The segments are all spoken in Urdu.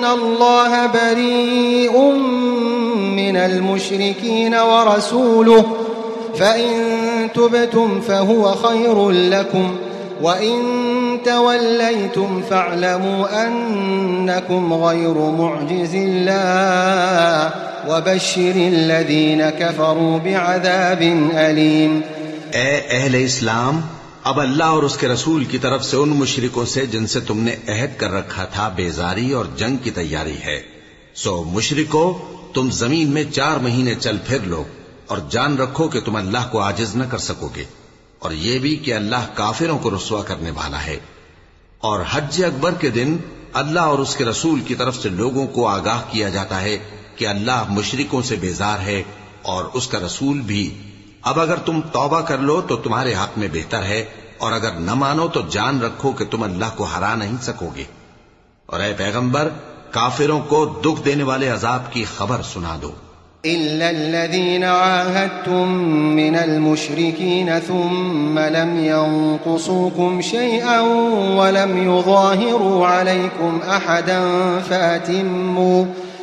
ان الله بريء من المشركين ورسوله. فإن تبتم فهو خير لكم، وإن توليتم فاعلموا أنكم غير معجز الله، وبشر الذين كفروا بعذاب أليم. اے اہل اسلام اب اللہ اور اس کے رسول کی طرف سے ان مشرکوں سے جن سے تم نے عہد کر رکھا تھا، بیزاری اور جنگ کی تیاری ہے۔ سو مشرکو، تم زمین میں چار مہینے چل پھر لو اور جان رکھو کہ تم اللہ کو آجز نہ کر سکو گے۔ اور یہ بھی کہ اللہ کافروں کو رسوا کرنے والا ہے۔ اور حج اکبر کے دن اللہ اور اس کے رسول کی طرف سے لوگوں کو آگاہ کیا جاتا ہے کہ اللہ مشرکوں سے بیزار ہے اور اس کا رسول بھی اب اگر تم توبہ کر لو تو تمہارے حق میں بہتر ہے اور اگر نہ مانو تو جان رکھو کہ تم اللہ کو ہرا نہیں سکو گے۔ اور اے پیغمبر کافروں کو دکھ دینے والے عذاب کی خبر سنا دو۔ إلا الذين عاهدتم من المشركين ثم لم ينقصوكم شيئا ولم يظاهروا عليكم أحدا فأتموا,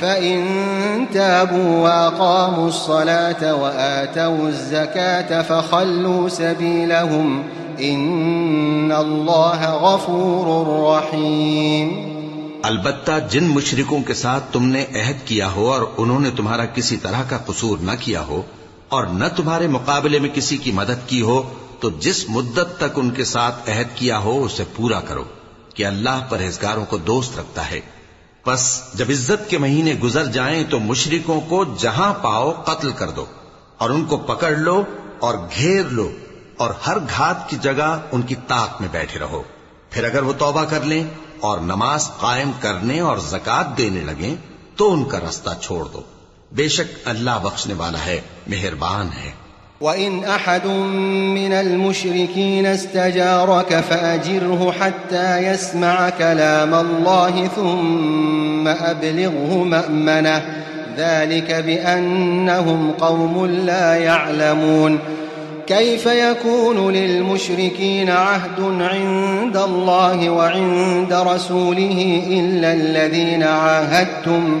فإن تابوا وأقاموا الصلاة وآتوا الزكاة فخلوا سبيلهم إن الله غفور رحيم البتہ جن مشرکوں کے ساتھ تم نے عہد کیا ہو اور انہوں نے تمہارا کسی طرح کا قصور نہ کیا ہو اور نہ تمہارے مقابلے میں کسی کی مدد کی ہو، تو جس مدت تک ان کے ساتھ عہد کیا ہو، اسے پورا کرو، کہ اللہ پرہیزگاروں کو دوست رکھتا ہے۔ بس جب عزت کے مہینے گزر جائیں تو مشرکوں کو جہاں پاؤ قتل کر دو اور ان کو پکڑ لو اور گھیر لو اور ہر گھات کی جگہ ان کی طاق میں بیٹھے رہو۔ پھر اگر وہ توبہ کر لیں اور نماز قائم کرنے اور زکات دینے لگیں تو ان کا رستہ چھوڑ دو۔ بے شک اللہ بخشنے والا ہے، مہربان ہے۔ وَإِنْ أَحَدٌ مِّنَ الْمُشْرِكِينَ اسْتَجَارَكَ فَأَجِرْهُ حَتَّى يَسْمَعَ كَلَامَ اللَّهِ ثُمَّ أَبْلِغْهُ مَأْمَنَهُ ذَلِكَ بِأَنَّهُمْ قَوْمٌ لَا يَعْلَمُونَ. كيف يكون للمشركين عهد عند الله وعند رسوله إلا الذين عاهدتم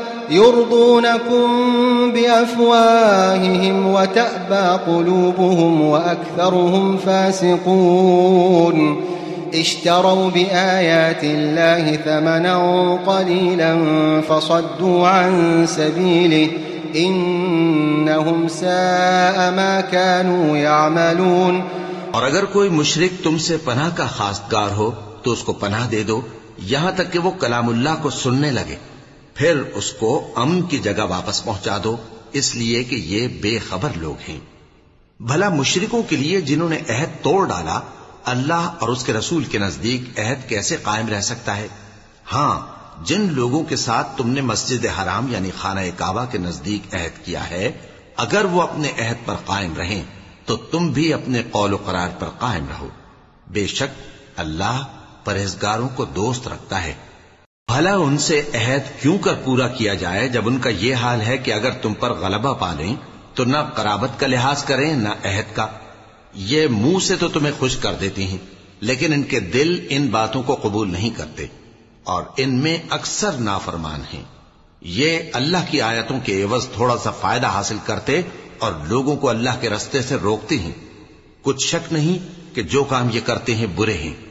يرضونكم بأفواههم وتأبى قلوبهم وأكثرهم فاسقون. اشتروا بآيات الله ثمنا قليلا فصدوا عن سبيله. انہم ساء ما كانوا يعملون. اور اگر کوئی مشرک تم سے پناہ کا خاصگار ہو تو اس کو پناہ دے دو، یہاں تک کہ وہ کلام اللہ کو سننے لگے۔ پھر اس کو امن کی جگہ واپس پہنچا دو، اس لیے کہ یہ بے خبر لوگ ہیں۔ بھلا مشرکوں کے لیے جنہوں نے عہد توڑ ڈالا، اللہ اور اس کے رسول کے نزدیک عہد کیسے قائم رہ سکتا ہے؟ ہاں جن لوگوں کے ساتھ تم نے مسجد حرام یعنی خانہ کعبہ کے نزدیک عہد کیا ہے، اگر وہ اپنے عہد پر قائم رہیں، تو تم بھی اپنے قول و قرار پر قائم رہو۔ بے شک، اللہ پرہزگاروں کو دوست رکھتا ہے۔ بھلا ان سے عہد کیوں کر پورا کیا جائے جب ان کا یہ حال ہے کہ اگر تم پر غلبہ پا لیں تو نہ قرابت کا لحاظ کریں، نہ عہد کا۔ یہ منہ سے تو تمہیں خوش کر دیتی ہیں، لیکن ان کے دل ان باتوں کو قبول نہیں کرتے اور ان میں اکثر نافرمان ہیں۔ یہ اللہ کی آیتوں کے عوض تھوڑا سا فائدہ حاصل کرتے اور لوگوں کو اللہ کے رستے سے روکتے ہیں۔ کچھ شک نہیں کہ جو کام یہ کرتے ہیں برے ہیں۔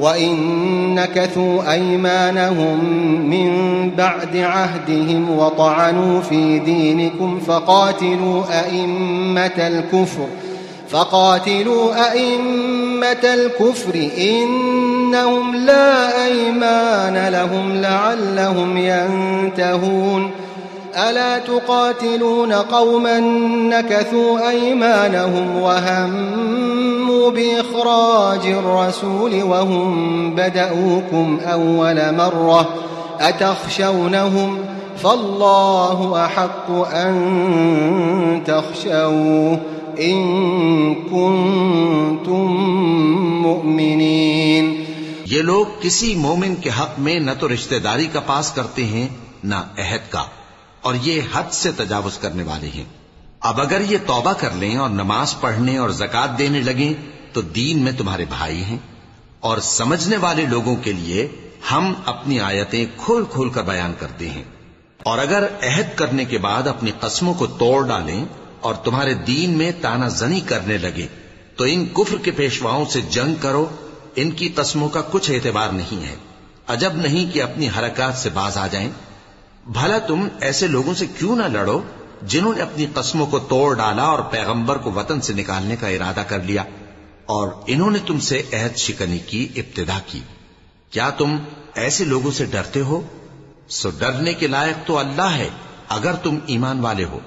وإن نكثوا أيمانهم من بعد عهدهم وطعنوا في دينكم فقاتلوا أئمة الكفر فقاتلوا أئمة الكفر إنهم لا أيمان لهم لعلهم ينتهون ألا تقاتلون قوما نكثوا أيمانهم وهموا بإخراج الرسول وهم بدأوكم أول مرة أتخشونهم فالله أحق أن تخشوه إن كنتم مؤمنين یہ لوگ کسی مومن کے حق میں نہ تو رشتہ داری کا پاس کرتے ہیں، نہ عہد کا، اور یہ حد سے تجاوز کرنے والے ہیں۔ اب اگر یہ توبہ کر لیں اور نماز پڑھنے اور زکات دینے لگیں تو دین میں تمہارے بھائی ہیں اور سمجھنے والے لوگوں کے لیے ہم اپنی آیتیں کھول کھول کر بیان کرتے ہیں۔ اور اگر عہد کرنے کے بعد اپنی قسموں کو توڑ ڈالیں اور تمہارے دین میں تانا زنی کرنے لگے، تو ان کفر کے پیشواؤں سے جنگ کرو۔ ان کی قسموں کا کچھ اعتبار نہیں ہے۔ عجب نہیں کہ اپنی حرکات سے باز آ جائیں۔ بھلا تم ایسے لوگوں سے کیوں نہ لڑو جنہوں نے اپنی قسموں کو توڑ ڈالا اور پیغمبر کو وطن سے نکالنے کا ارادہ کر لیا۔ اور انہوں نے تم سے عہد شکنی کی، ابتدا کی۔ کیا تم ایسے لوگوں سے ڈرتے ہو؟ سو ڈرنے کے لائق تو اللہ ہے، اگر تم ایمان والے ہو۔